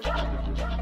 Jump! Jump!